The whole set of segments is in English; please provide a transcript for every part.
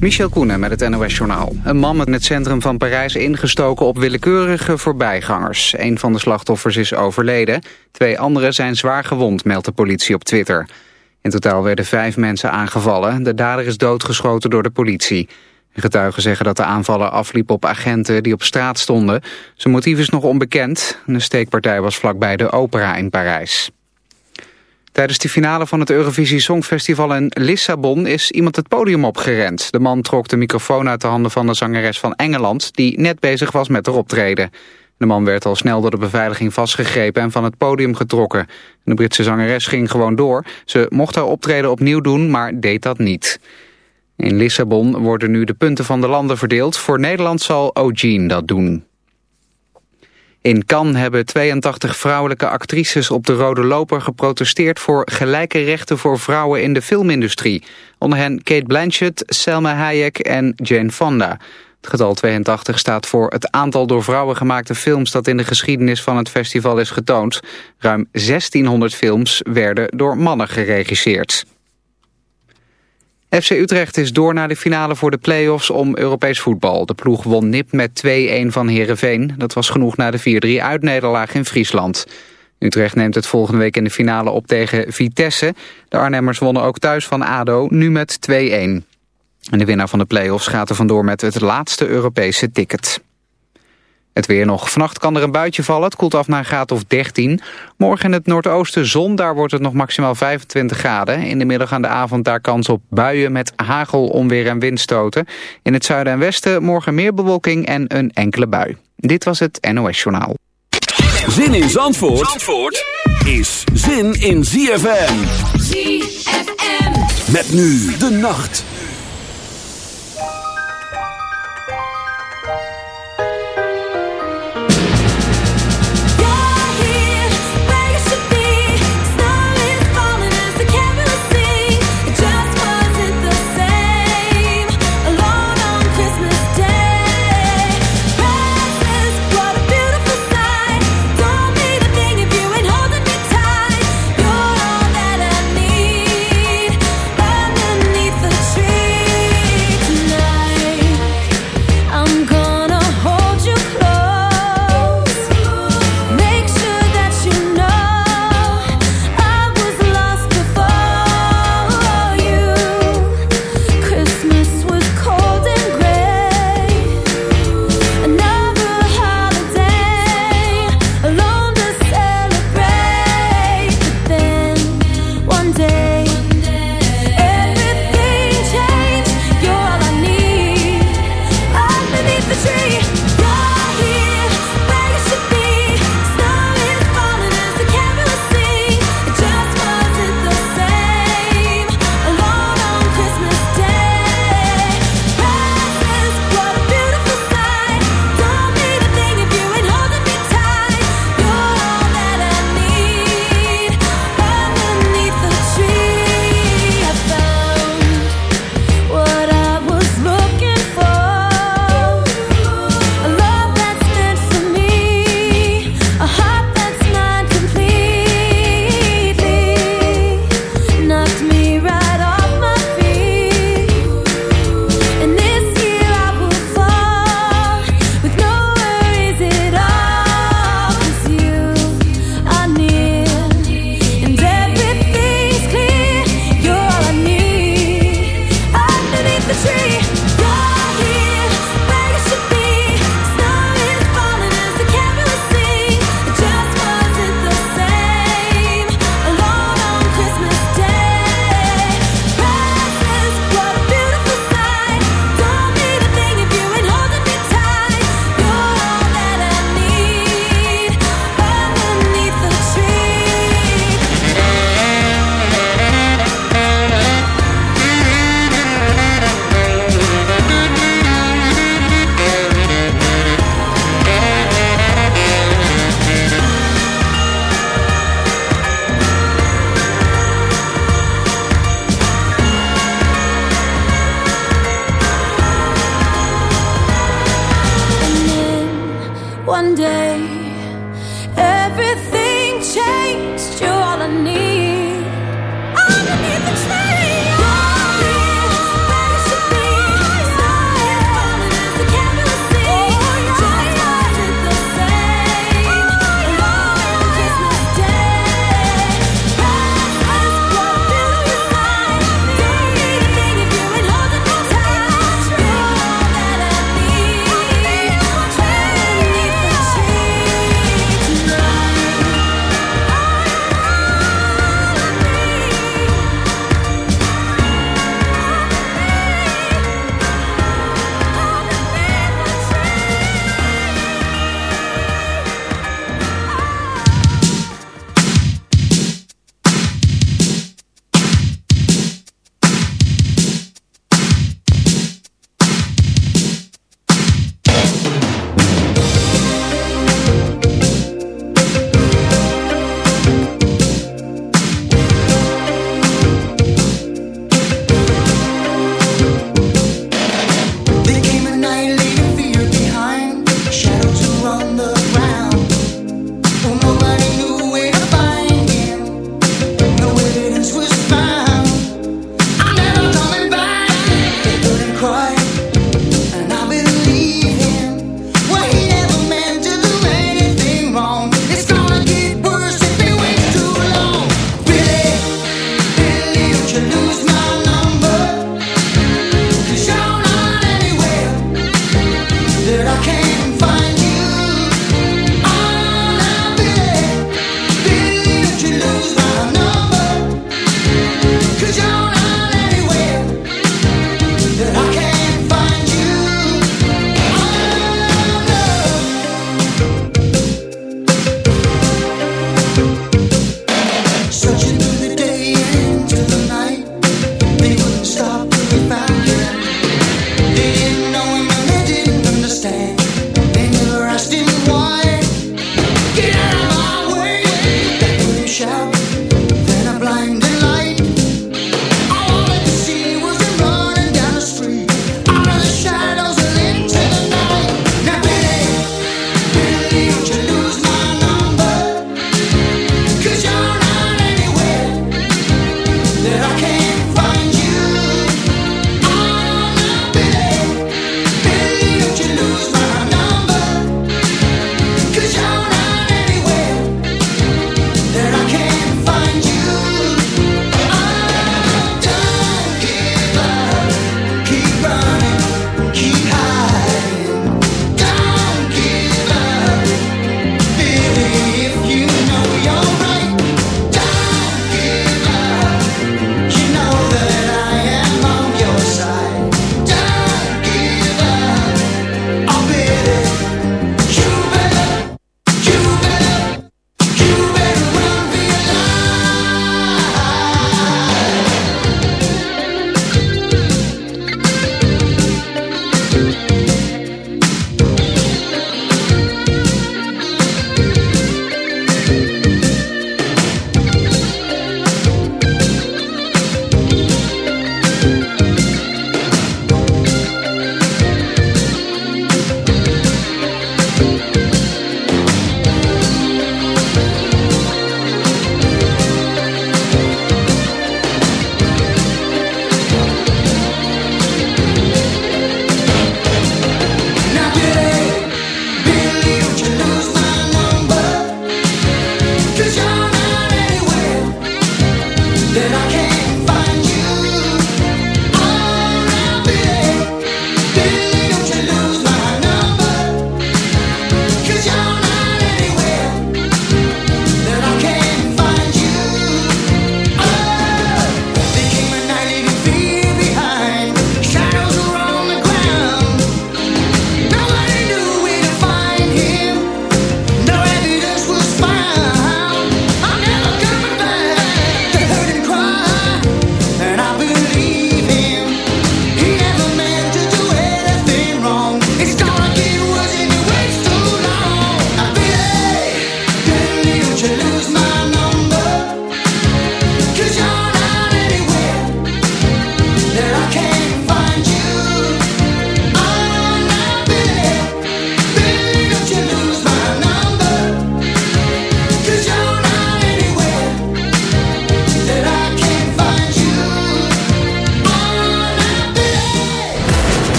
Michel Koenen met het NOS-journaal. Een man in het centrum van Parijs ingestoken op willekeurige voorbijgangers. Een van de slachtoffers is overleden. Twee anderen zijn zwaar gewond, meldt de politie op Twitter. In totaal werden vijf mensen aangevallen. De dader is doodgeschoten door de politie. Getuigen zeggen dat de aanvaller afliep op agenten die op straat stonden. Zijn motief is nog onbekend. De steekpartij was vlakbij de opera in Parijs. Tijdens de finale van het Eurovisie Songfestival in Lissabon is iemand het podium opgerend. De man trok de microfoon uit de handen van de zangeres van Engeland... die net bezig was met haar optreden. De man werd al snel door de beveiliging vastgegrepen en van het podium getrokken. De Britse zangeres ging gewoon door. Ze mocht haar optreden opnieuw doen, maar deed dat niet. In Lissabon worden nu de punten van de landen verdeeld. Voor Nederland zal O'Gene dat doen. In Cannes hebben 82 vrouwelijke actrices op de Rode Loper geprotesteerd voor gelijke rechten voor vrouwen in de filmindustrie. Onder hen Kate Blanchett, Selma Hayek en Jane Fonda. Het getal 82 staat voor het aantal door vrouwen gemaakte films dat in de geschiedenis van het festival is getoond. Ruim 1600 films werden door mannen geregisseerd. FC Utrecht is door naar de finale voor de play-offs om Europees voetbal. De ploeg won nip met 2-1 van Heerenveen. Dat was genoeg na de 4-3 uitnederlaag in Friesland. Utrecht neemt het volgende week in de finale op tegen Vitesse. De Arnhemmers wonnen ook thuis van ADO, nu met 2-1. En de winnaar van de play-offs gaat er vandoor met het laatste Europese ticket. Het weer nog. Vannacht kan er een buitje vallen. Het koelt af naar een graad of 13. Morgen in het noordoosten zon. Daar wordt het nog maximaal 25 graden. In de middag aan de avond daar kans op buien met hagel, onweer en windstoten. In het zuiden en westen morgen meer bewolking en een enkele bui. Dit was het NOS Journaal. Zin in Zandvoort, Zandvoort is zin in ZFM. ZFM. Met nu de nacht.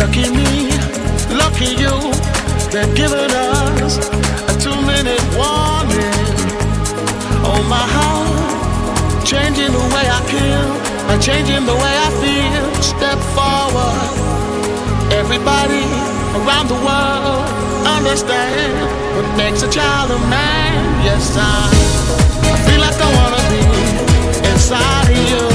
Lucky me, lucky you, they're giving us a two minute warning. Oh, my heart, changing the way I feel, by changing the way I feel. Step forward, everybody around the world understand what makes a child a man. Yes, I, I feel like I wanna be inside of you.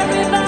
everybody.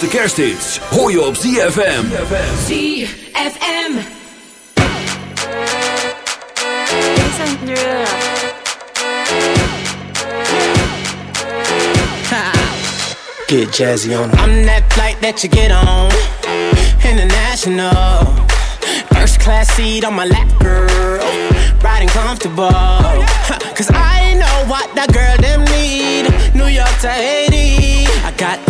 Grootste kersthits hoor je op ZFM. ZFM. Get jazzy on. I'm that flight that you get on. International. First class seat on my lap, girl. Riding comfortable. Cause I know what that girl them need. New York to Haiti. I got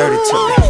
dirty to me.